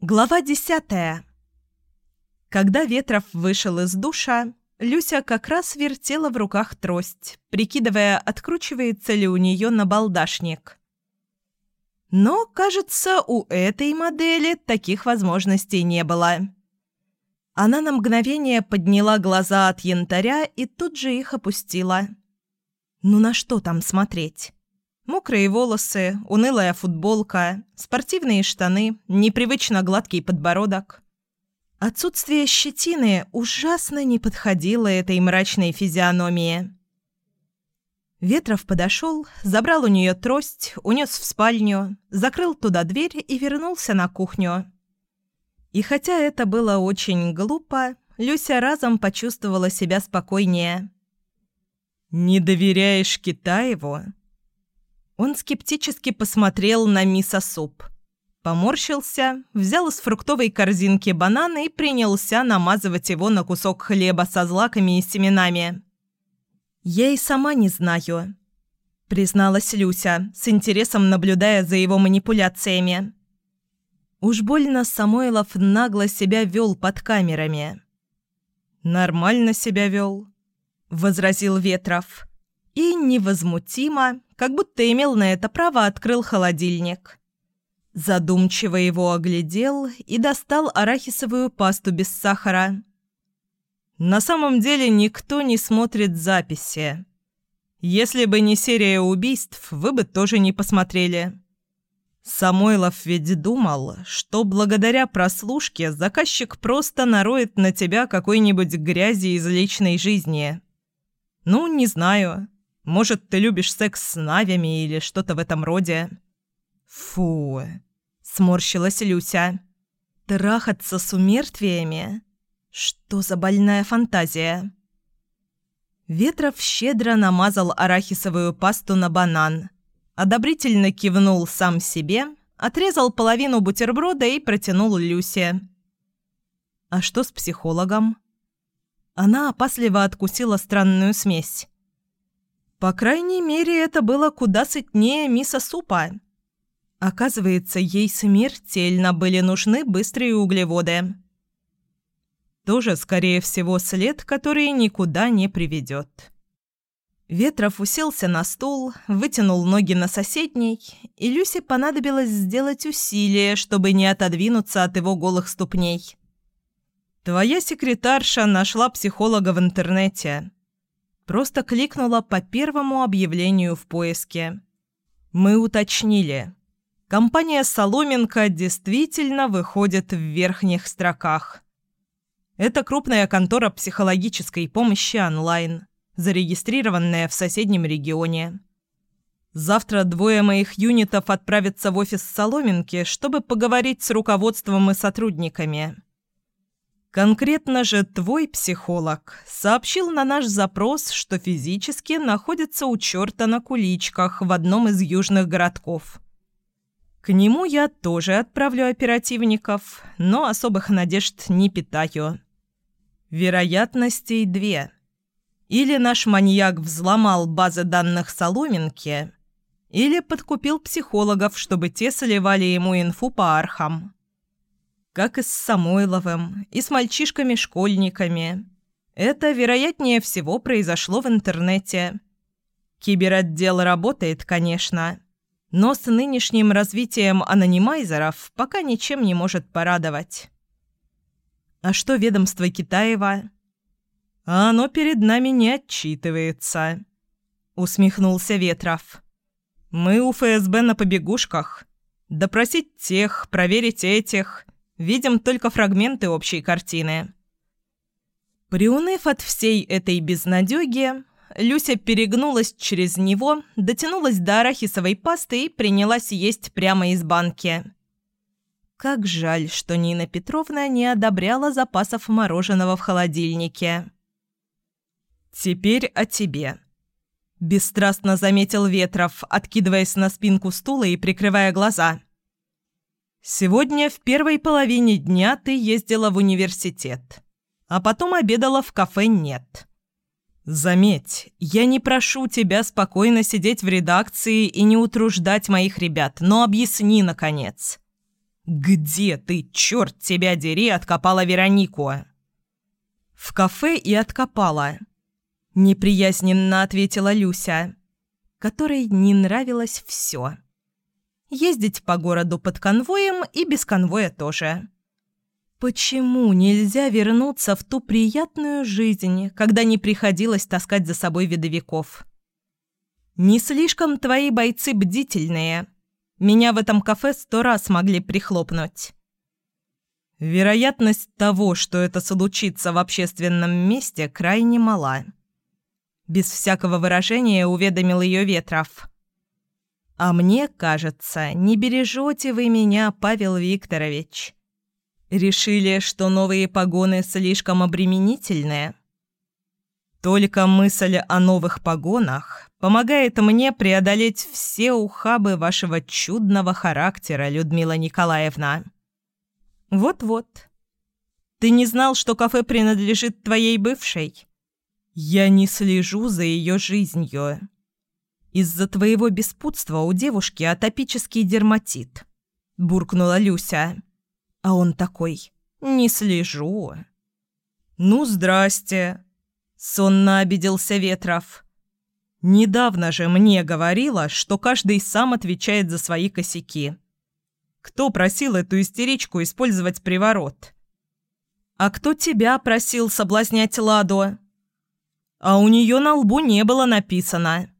Глава десятая. Когда Ветров вышел из душа, Люся как раз вертела в руках трость, прикидывая, откручивается ли у нее набалдашник. Но, кажется, у этой модели таких возможностей не было. Она на мгновение подняла глаза от янтаря и тут же их опустила. Ну на что там смотреть? Мокрые волосы, унылая футболка, спортивные штаны, непривычно гладкий подбородок. Отсутствие щетины ужасно не подходило этой мрачной физиономии. Ветров подошел, забрал у нее трость, унес в спальню, закрыл туда дверь и вернулся на кухню. И хотя это было очень глупо, Люся разом почувствовала себя спокойнее. «Не доверяешь Китаеву?» Он скептически посмотрел на мисо-суп. Поморщился, взял из фруктовой корзинки банан и принялся намазывать его на кусок хлеба со злаками и семенами. «Я и сама не знаю», — призналась Люся, с интересом наблюдая за его манипуляциями. Уж больно Самойлов нагло себя вел под камерами. «Нормально себя вел», — возразил Ветров и невозмутимо, как будто имел на это право, открыл холодильник. Задумчиво его оглядел и достал арахисовую пасту без сахара. На самом деле никто не смотрит записи. Если бы не серия убийств, вы бы тоже не посмотрели. Самойлов ведь думал, что благодаря прослушке заказчик просто нароет на тебя какой-нибудь грязи из личной жизни. Ну, не знаю. Может, ты любишь секс с навями или что-то в этом роде?» «Фу!» — сморщилась Люся. «Трахаться с умертвиями? Что за больная фантазия?» Ветров щедро намазал арахисовую пасту на банан, одобрительно кивнул сам себе, отрезал половину бутерброда и протянул Люсе. «А что с психологом?» Она опасливо откусила странную смесь. По крайней мере, это было куда сытнее миса супа. Оказывается, ей смертельно были нужны быстрые углеводы. Тоже, скорее всего, след, который никуда не приведет. Ветров уселся на стул, вытянул ноги на соседней, и Люсе понадобилось сделать усилие, чтобы не отодвинуться от его голых ступней. «Твоя секретарша нашла психолога в интернете. Просто кликнула по первому объявлению в поиске. Мы уточнили. Компания «Соломенко» действительно выходит в верхних строках. Это крупная контора психологической помощи онлайн, зарегистрированная в соседнем регионе. Завтра двое моих юнитов отправятся в офис «Соломинки», чтобы поговорить с руководством и сотрудниками. Конкретно же твой психолог сообщил на наш запрос, что физически находится у черта на куличках в одном из южных городков. К нему я тоже отправлю оперативников, но особых надежд не питаю. Вероятностей две. Или наш маньяк взломал базы данных Соломинки, или подкупил психологов, чтобы те соливали ему инфу по архам как и с Самойловым, и с мальчишками-школьниками. Это, вероятнее всего, произошло в интернете. Киберотдел работает, конечно, но с нынешним развитием анонимайзеров пока ничем не может порадовать. А что ведомство Китаева? А оно перед нами не отчитывается, усмехнулся Ветров. Мы у ФСБ на побегушках. Допросить тех, проверить этих – Видим только фрагменты общей картины. Приуныв от всей этой безнадёги, Люся перегнулась через него, дотянулась до арахисовой пасты и принялась есть прямо из банки. Как жаль, что Нина Петровна не одобряла запасов мороженого в холодильнике. «Теперь о тебе», – бесстрастно заметил Ветров, откидываясь на спинку стула и прикрывая глаза. Сегодня в первой половине дня ты ездила в университет, а потом обедала в кафе «Нет». Заметь, я не прошу тебя спокойно сидеть в редакции и не утруждать моих ребят, но объясни, наконец. «Где ты, черт тебя дери, откопала Веронику?» «В кафе и откопала», — неприязненно ответила Люся, которой не нравилось все. Ездить по городу под конвоем и без конвоя тоже. Почему нельзя вернуться в ту приятную жизнь, когда не приходилось таскать за собой видовиков? Не слишком твои бойцы бдительные. Меня в этом кафе сто раз могли прихлопнуть. Вероятность того, что это случится в общественном месте, крайне мала. Без всякого выражения уведомил ее Ветров. «А мне кажется, не бережете вы меня, Павел Викторович». Решили, что новые погоны слишком обременительные? Только мысль о новых погонах помогает мне преодолеть все ухабы вашего чудного характера, Людмила Николаевна. Вот-вот. Ты не знал, что кафе принадлежит твоей бывшей? Я не слежу за ее жизнью. Из-за твоего беспутства у девушки атопический дерматит, буркнула Люся. А он такой «Не слежу». «Ну, здрасте», — сонно обиделся Ветров. «Недавно же мне говорила, что каждый сам отвечает за свои косяки. Кто просил эту истеричку использовать приворот?» «А кто тебя просил соблазнять Ладу?» «А у нее на лбу не было написано.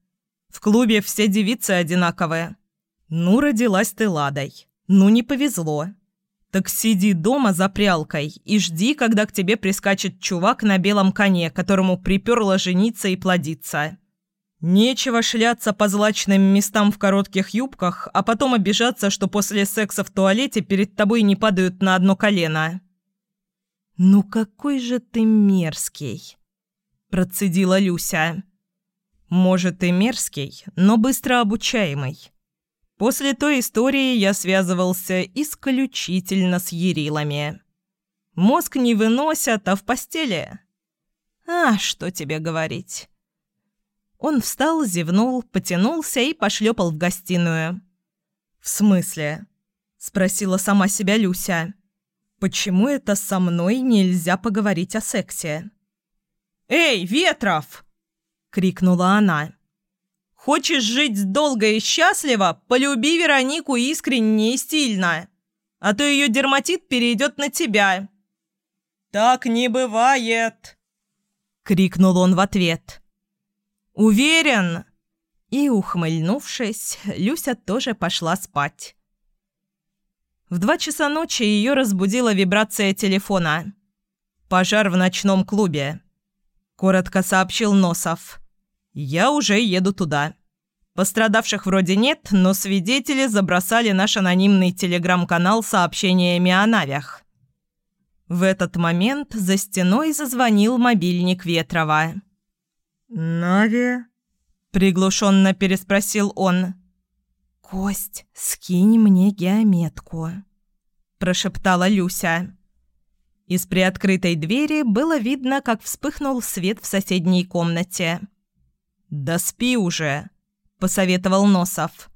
В клубе все девицы одинаковые. Ну, родилась ты Ладой. Ну, не повезло. Так сиди дома за прялкой и жди, когда к тебе прискачет чувак на белом коне, которому приперло жениться и плодиться. Нечего шляться по злачным местам в коротких юбках, а потом обижаться, что после секса в туалете перед тобой не падают на одно колено. «Ну какой же ты мерзкий!» – процедила Люся. «Может и мерзкий, но быстро обучаемый. После той истории я связывался исключительно с ерилами. Мозг не выносят, а в постели. А, что тебе говорить. Он встал, зевнул, потянулся и пошлепал в гостиную. «В смысле?» – спросила сама себя Люся. «Почему это со мной нельзя поговорить о сексе?» «Эй, Ветров!» – крикнула она. Хочешь жить долго и счастливо, полюби Веронику искренне и стильно, а то ее дерматит перейдет на тебя». «Так не бывает!» — крикнул он в ответ. «Уверен!» И, ухмыльнувшись, Люся тоже пошла спать. В два часа ночи ее разбудила вибрация телефона. «Пожар в ночном клубе», — коротко сообщил Носов. «Я уже еду туда». Пострадавших вроде нет, но свидетели забросали наш анонимный телеграм-канал сообщениями о Навях. В этот момент за стеной зазвонил мобильник Ветрова. «Нави?» – приглушенно переспросил он. «Кость, скинь мне геометку», – прошептала Люся. Из приоткрытой двери было видно, как вспыхнул свет в соседней комнате. «Да спи уже!» – посоветовал Носов.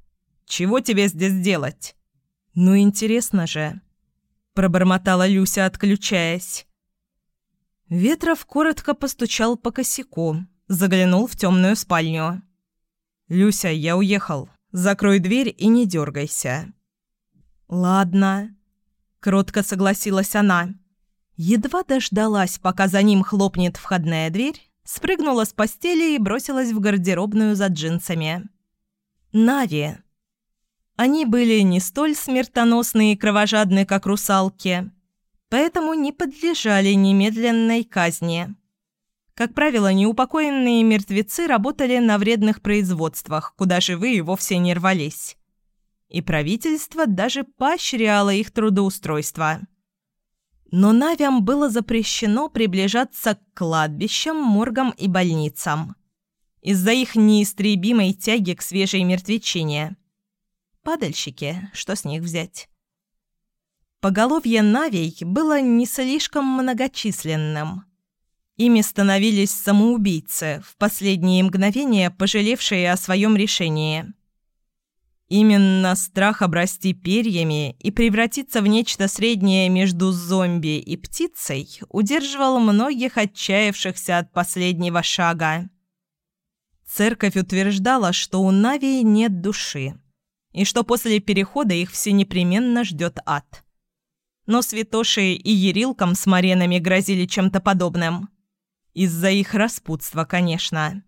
«Чего тебе здесь делать?» «Ну, интересно же», – пробормотала Люся, отключаясь. Ветров коротко постучал по косяку, заглянул в темную спальню. «Люся, я уехал. Закрой дверь и не дергайся». «Ладно», – кротко согласилась она. Едва дождалась, пока за ним хлопнет входная дверь, спрыгнула с постели и бросилась в гардеробную за джинсами. Нави. Они были не столь смертоносные и кровожадные, как русалки, поэтому не подлежали немедленной казни. Как правило, неупокоенные мертвецы работали на вредных производствах, куда живые вовсе не рвались. И правительство даже поощряло их трудоустройство. Но Навям было запрещено приближаться к кладбищам, моргам и больницам из-за их неистребимой тяги к свежей мертвечине. Падальщики, что с них взять? Поголовье Навей было не слишком многочисленным. Ими становились самоубийцы, в последние мгновения пожалевшие о своем решении. Именно страх обрасти перьями и превратиться в нечто среднее между зомби и птицей удерживал многих отчаявшихся от последнего шага. Церковь утверждала, что у Навии нет души, и что после перехода их все непременно ждет ад. Но святоши и ерилкам с маренами грозили чем-то подобным. Из-за их распутства, конечно.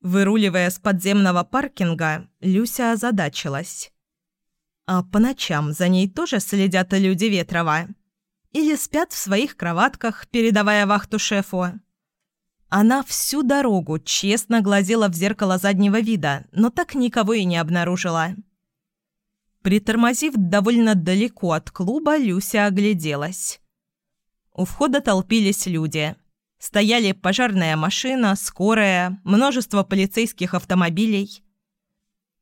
Выруливая с подземного паркинга, Люся озадачилась. А по ночам за ней тоже следят люди Ветрова? Или спят в своих кроватках, передавая вахту шефу? Она всю дорогу честно глазела в зеркало заднего вида, но так никого и не обнаружила. Притормозив довольно далеко от клуба, Люся огляделась. У входа толпились люди – Стояли пожарная машина, скорая, множество полицейских автомобилей.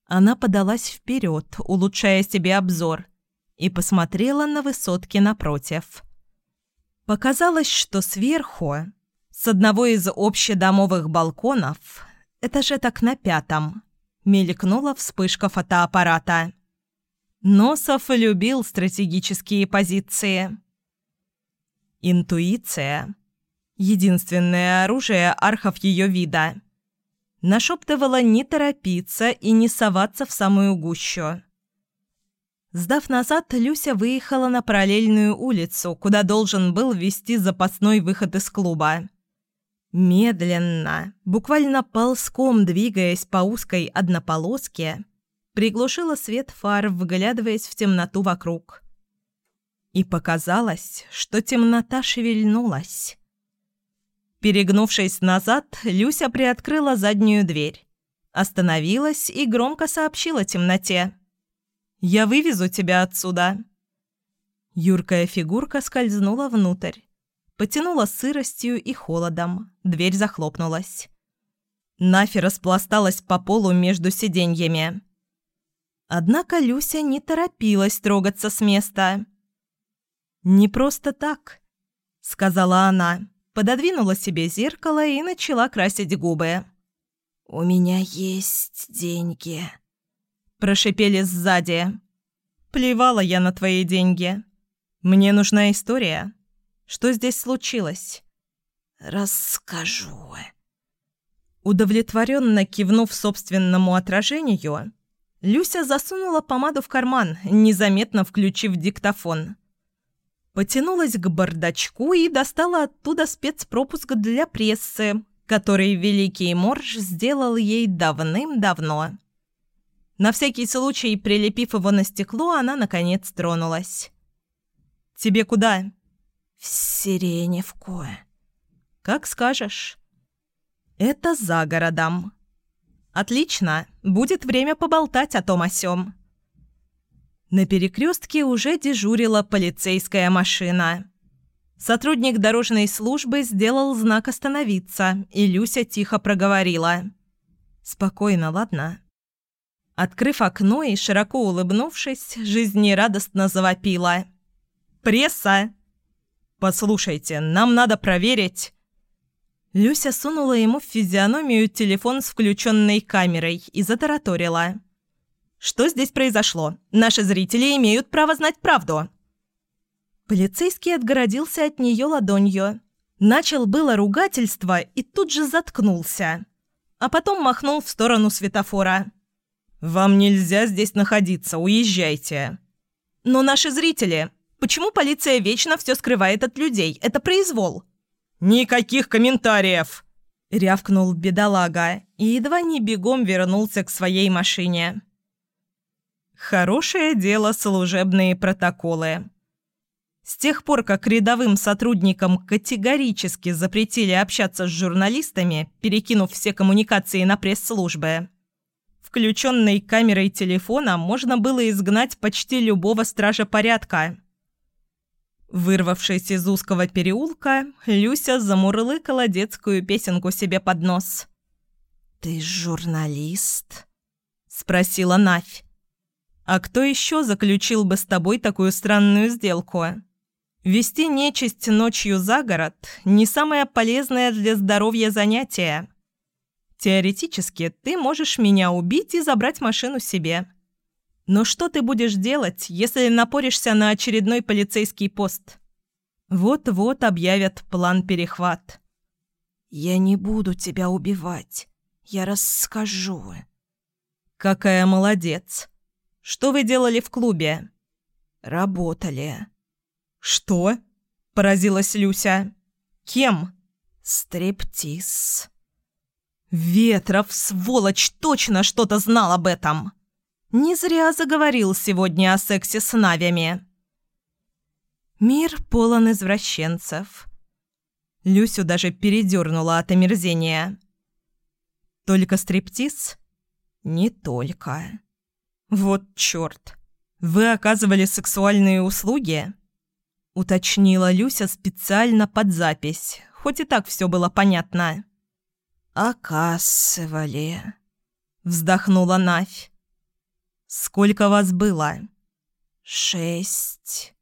Она подалась вперед, улучшая себе обзор, и посмотрела на высотки напротив. Показалось, что сверху, с одного из общедомовых балконов, этаже так на пятом, мелькнула вспышка фотоаппарата. Носов любил стратегические позиции. Интуиция единственное оружие архов ее вида. Нашептывала не торопиться и не соваться в самую гущу. Сдав назад, Люся выехала на параллельную улицу, куда должен был вести запасной выход из клуба. Медленно, буквально ползком двигаясь по узкой однополоске, приглушила свет фар, вглядываясь в темноту вокруг. И показалось, что темнота шевельнулась. Перегнувшись назад, Люся приоткрыла заднюю дверь. Остановилась и громко сообщила темноте. «Я вывезу тебя отсюда». Юркая фигурка скользнула внутрь. Потянула сыростью и холодом. Дверь захлопнулась. Нафи распласталась по полу между сиденьями. Однако Люся не торопилась трогаться с места. «Не просто так», — сказала она пододвинула себе зеркало и начала красить губы. «У меня есть деньги», – прошипели сзади. «Плевала я на твои деньги. Мне нужна история. Что здесь случилось?» «Расскажу». Удовлетворенно кивнув собственному отражению, Люся засунула помаду в карман, незаметно включив диктофон – потянулась к бардачку и достала оттуда спецпропуск для прессы, который Великий Морж сделал ей давным-давно. На всякий случай, прилепив его на стекло, она, наконец, тронулась. «Тебе куда?» «В Сиреневку». «Как скажешь». «Это за городом». «Отлично. Будет время поболтать о том о сём». На перекрестке уже дежурила полицейская машина. Сотрудник дорожной службы сделал знак «Остановиться», и Люся тихо проговорила. «Спокойно, ладно?» Открыв окно и широко улыбнувшись, жизнерадостно завопила. «Пресса!» «Послушайте, нам надо проверить...» Люся сунула ему в физиономию телефон с включенной камерой и затараторила. Что здесь произошло? Наши зрители имеют право знать правду». Полицейский отгородился от нее ладонью. Начал было ругательство и тут же заткнулся. А потом махнул в сторону светофора. «Вам нельзя здесь находиться, уезжайте». «Но наши зрители... Почему полиция вечно все скрывает от людей? Это произвол». «Никаких комментариев!» — рявкнул бедолага и едва не бегом вернулся к своей машине. Хорошее дело служебные протоколы. С тех пор, как рядовым сотрудникам категорически запретили общаться с журналистами, перекинув все коммуникации на пресс-службы, включенной камерой телефона можно было изгнать почти любого стража порядка. Вырвавшись из узкого переулка, Люся замурлыкала детскую песенку себе под нос. «Ты журналист?» – спросила Навь. А кто еще заключил бы с тобой такую странную сделку? Вести нечисть ночью за город – не самое полезное для здоровья занятие. Теоретически, ты можешь меня убить и забрать машину себе. Но что ты будешь делать, если напоришься на очередной полицейский пост? Вот-вот объявят план перехват. Я не буду тебя убивать. Я расскажу. Какая молодец. Что вы делали в клубе? Работали. Что? Поразилась Люся. Кем? Стриптиз. Ветров, сволочь, точно что-то знал об этом. Не зря заговорил сегодня о сексе с навями. Мир полон извращенцев. Люсю даже передернула от омерзения. Только стриптиз? Не только. Вот чёрт. Вы оказывали сексуальные услуги? Уточнила Люся специально под запись, хоть и так все было понятно. «Оказывали», — вздохнула Навь. «Сколько вас было?» «Шесть».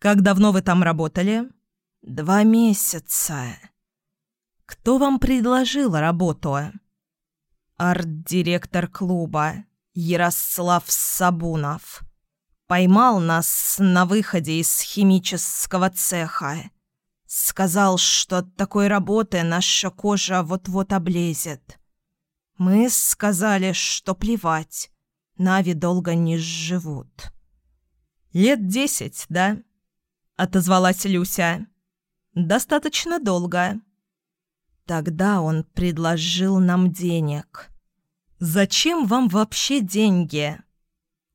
«Как давно вы там работали?» «Два месяца». «Кто вам предложил работу?» «Арт-директор клуба Ярослав Сабунов. Поймал нас на выходе из химического цеха. Сказал, что от такой работы наша кожа вот-вот облезет. Мы сказали, что плевать, Нави долго не живут». «Лет десять, да?» отозвалась Люся. «Достаточно долго». Тогда он предложил нам денег. «Зачем вам вообще деньги?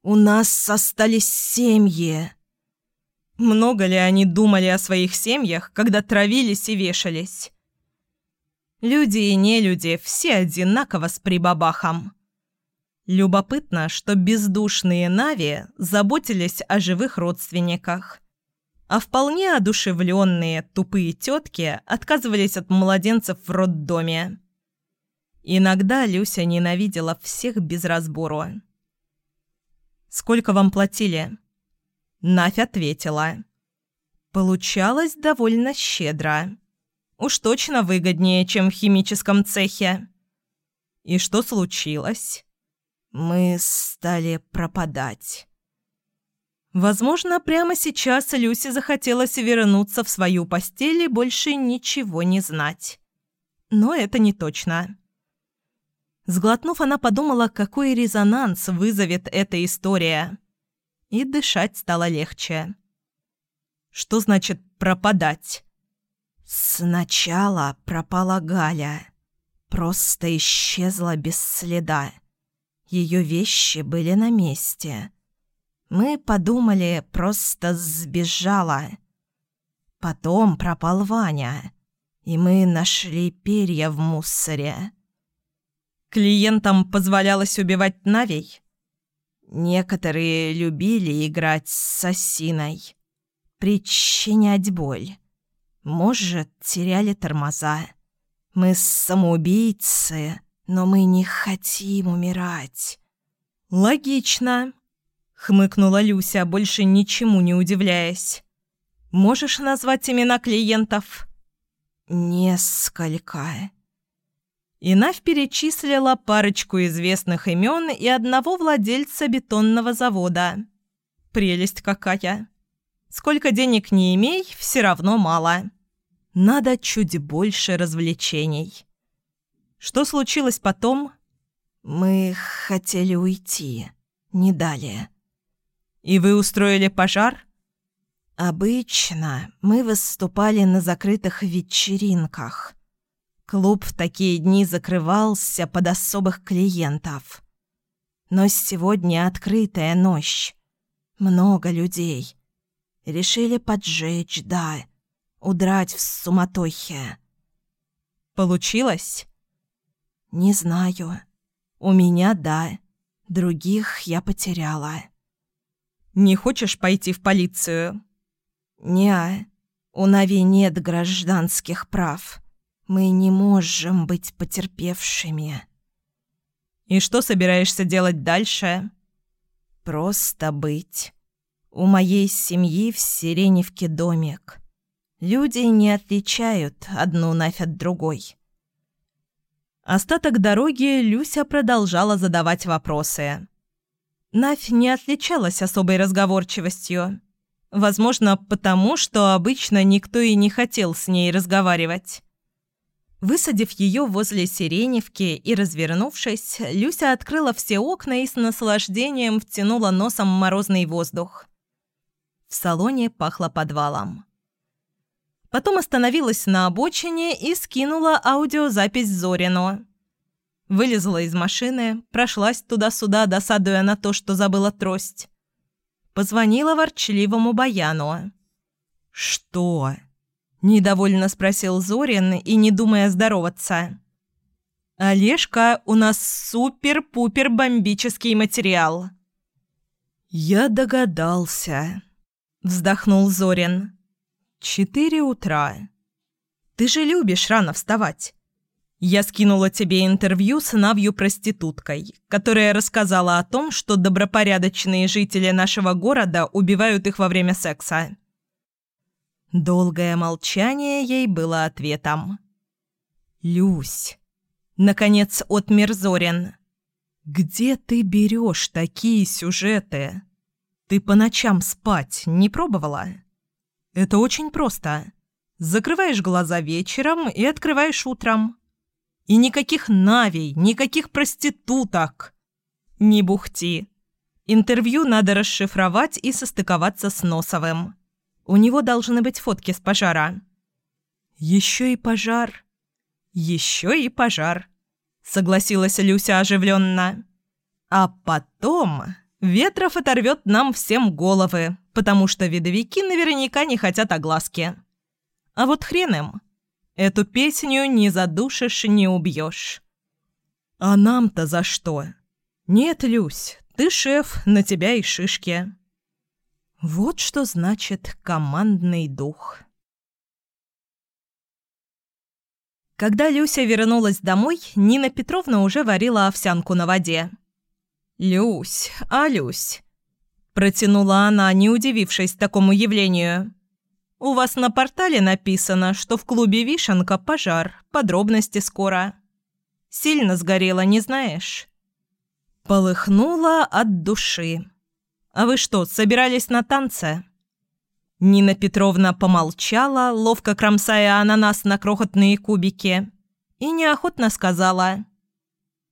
У нас остались семьи». Много ли они думали о своих семьях, когда травились и вешались? Люди и нелюди все одинаково с прибабахом. Любопытно, что бездушные Нави заботились о живых родственниках а вполне одушевленные тупые тетки отказывались от младенцев в роддоме. Иногда Люся ненавидела всех без разбору. «Сколько вам платили?» Нафь ответила. «Получалось довольно щедро. Уж точно выгоднее, чем в химическом цехе». «И что случилось?» «Мы стали пропадать». Возможно, прямо сейчас Люси захотелось вернуться в свою постель и больше ничего не знать. Но это не точно. Сглотнув, она подумала, какой резонанс вызовет эта история. И дышать стало легче. Что значит «пропадать»? Сначала пропала Галя. Просто исчезла без следа. Ее вещи были на месте. Мы подумали, просто сбежала. Потом пропал Ваня, и мы нашли перья в мусоре. Клиентам позволялось убивать Навей? Некоторые любили играть с осиной, причинять боль. Может, теряли тормоза. Мы самоубийцы, но мы не хотим умирать. Логично хмыкнула Люся, больше ничему не удивляясь. Можешь назвать имена клиентов? Несколько. И Навь перечислила парочку известных имен и одного владельца бетонного завода. Прелесть какая. Сколько денег не имей, все равно мало. Надо чуть больше развлечений. Что случилось потом? Мы хотели уйти. Не далее. «И вы устроили пожар?» «Обычно мы выступали на закрытых вечеринках. Клуб в такие дни закрывался под особых клиентов. Но сегодня открытая ночь. Много людей. Решили поджечь, да, удрать в суматохе». «Получилось?» «Не знаю. У меня да. Других я потеряла». Не хочешь пойти в полицию?» «Не, у Нави нет гражданских прав. Мы не можем быть потерпевшими». «И что собираешься делать дальше?» «Просто быть. У моей семьи в Сиреневке домик. Люди не отличают одну Навь от другой». Остаток дороги Люся продолжала задавать вопросы. Навь не отличалась особой разговорчивостью. Возможно, потому, что обычно никто и не хотел с ней разговаривать. Высадив ее возле Сиреневки и развернувшись, Люся открыла все окна и с наслаждением втянула носом морозный воздух. В салоне пахло подвалом. Потом остановилась на обочине и скинула аудиозапись Зорину. Вылезла из машины, прошлась туда-сюда, досадуя на то, что забыла трость. Позвонила ворчливому Баяну. «Что?» – недовольно спросил Зорин и не думая здороваться. «Олежка, у нас супер-пупер бомбический материал». «Я догадался», – вздохнул Зорин. «Четыре утра. Ты же любишь рано вставать. Я скинула тебе интервью с Навью-проституткой, которая рассказала о том, что добропорядочные жители нашего города убивают их во время секса». Долгое молчание ей было ответом. «Люсь!» Наконец отмер Зорин. «Где ты берешь такие сюжеты? Ты по ночам спать не пробовала?» Это очень просто. Закрываешь глаза вечером и открываешь утром. И никаких навей, никаких проституток. Не бухти. Интервью надо расшифровать и состыковаться с Носовым. У него должны быть фотки с пожара. Еще и пожар. Еще и пожар. Согласилась Люся оживленно. А потом Ветров оторвет нам всем головы, потому что видовики наверняка не хотят огласки. А вот хрен им. Эту песню не задушишь, не убьешь. А нам-то за что? Нет, Люсь, ты шеф, на тебя и шишки. Вот что значит командный дух. Когда Люся вернулась домой, Нина Петровна уже варила овсянку на воде. «Люсь, а Люсь, Протянула она, не удивившись такому явлению. «У вас на портале написано, что в клубе «Вишенка» пожар. Подробности скоро. Сильно сгорело, не знаешь?» Полыхнула от души. «А вы что, собирались на танцы?» Нина Петровна помолчала, ловко кромсая ананас на крохотные кубики, и неохотно сказала.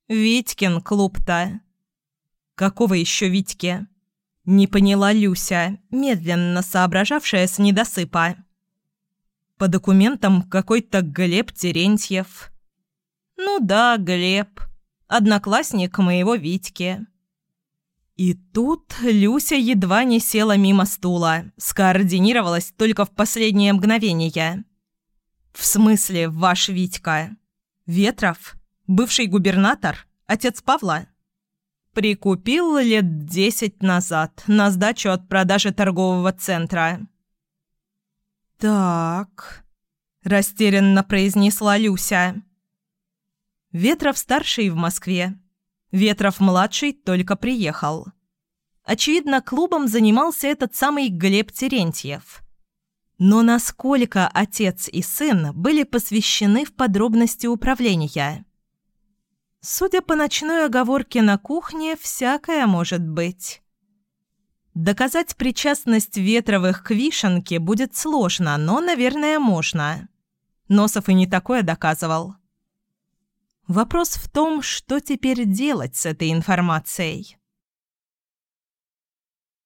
«Витькин клуб-то». «Какого еще Витьки?» Не поняла Люся, медленно соображавшая с недосыпа. По документам какой-то Глеб Терентьев. Ну да, Глеб. Одноклассник моего Витьки. И тут Люся едва не села мимо стула, скоординировалась только в последнее мгновение. «В смысле, ваш Витька? Ветров? Бывший губернатор? Отец Павла?» Прикупил лет десять назад на сдачу от продажи торгового центра. «Так», – растерянно произнесла Люся. Ветров-старший в Москве. Ветров-младший только приехал. Очевидно, клубом занимался этот самый Глеб Терентьев. Но насколько отец и сын были посвящены в подробности управления – Судя по ночной оговорке на кухне, всякое может быть. Доказать причастность Ветровых к Вишенке будет сложно, но, наверное, можно. Носов и не такое доказывал. Вопрос в том, что теперь делать с этой информацией.